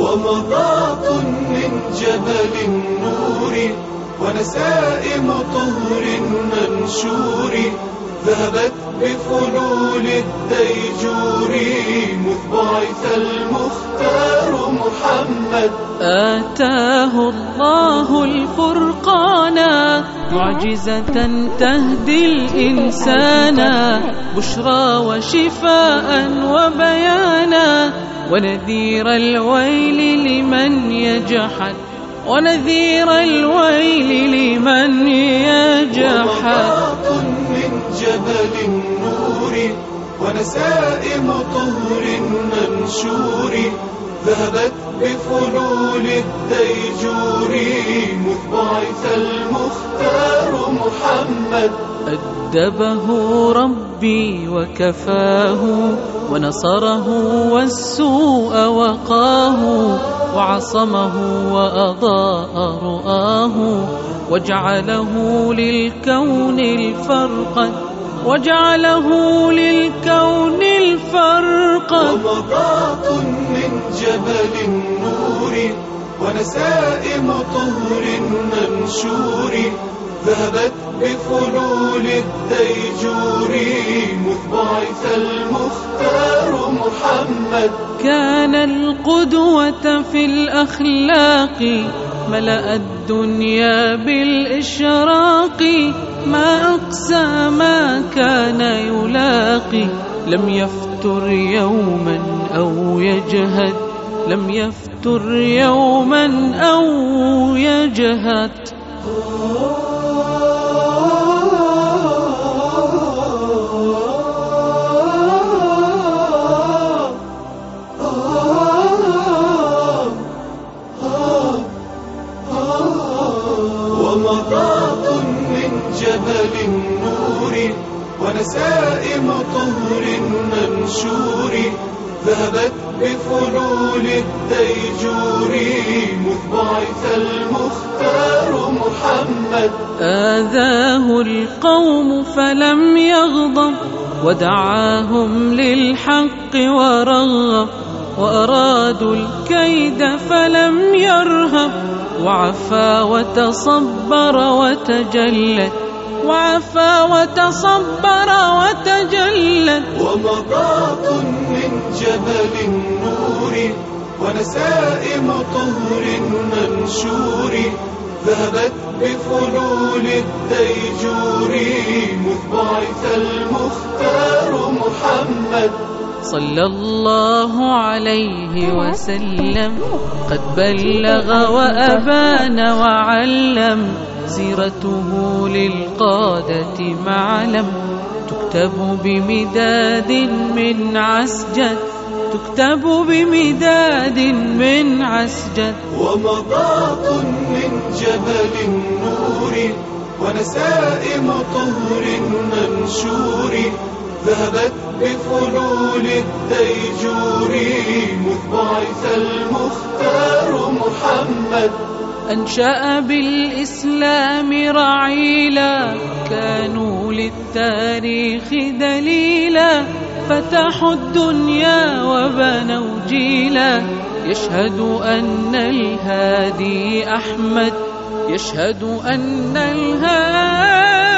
ومضات من جبل النور ونسائم طهر منشور ذهبت بفلول الديجور مذ بعث المختار محمد. آتاه الله الفرقان معجزة تهدي الإنسان بشرى وشفاء وبيانا ونذير الويل لمن يجحد ونذير الويل لمن يجحد. جبل النور ونسائم طهر منشور ذهبت بفلول الديجور مذ بعث المختار محمد. أدبه ربي وكفاه ونصره والسوء وقاه وعصمه وأضاء رآه وجعله للكون الفرقا وجعله للكون الفرقا ومضات من جبل النور ونسائم طهر منشور ذهبت بفلول الديجور. مذ بعث المختار محمد. كان القدوة في الأخلاق ملأ الدنيا بالإشراق. ما أقسى ما كان يلاقي لم يفتر يوما أو يجهد. لم يفتر يوما أو يجهد. ومضات من جبل ونسائم طهر منشور ذهبت بفلول الديجور. مذ بعث المختار محمد. آذاه القوم فلم يغضب ودعاهم للحق ورغب. وأرادوا الكيد فلم يرهب وعفا وتصبر وتجلت وعفا وتصبر وتجلت ومضات من جبل النور ونسائم طهر منشور ذهبت بفلول الديجور مذ بعث المختار محمد. صلى الله عليه وسلم. قد بلغ وأبان وعلم. سيرته للقادة معلم تكتب بمداد من عسجد تكتب بمداد من عسجد. ومضات من جبل النور ونسائم طهر منشور ذهبت بفلول الديجور مذ بعث المختار محمد. أنشأ بالإسلام رعيلا كانوا للتاريخ دليلا فتحوا الدنيا وبنوا جيلا. يشهد أن الهادي أحمد يشهد أن الهادي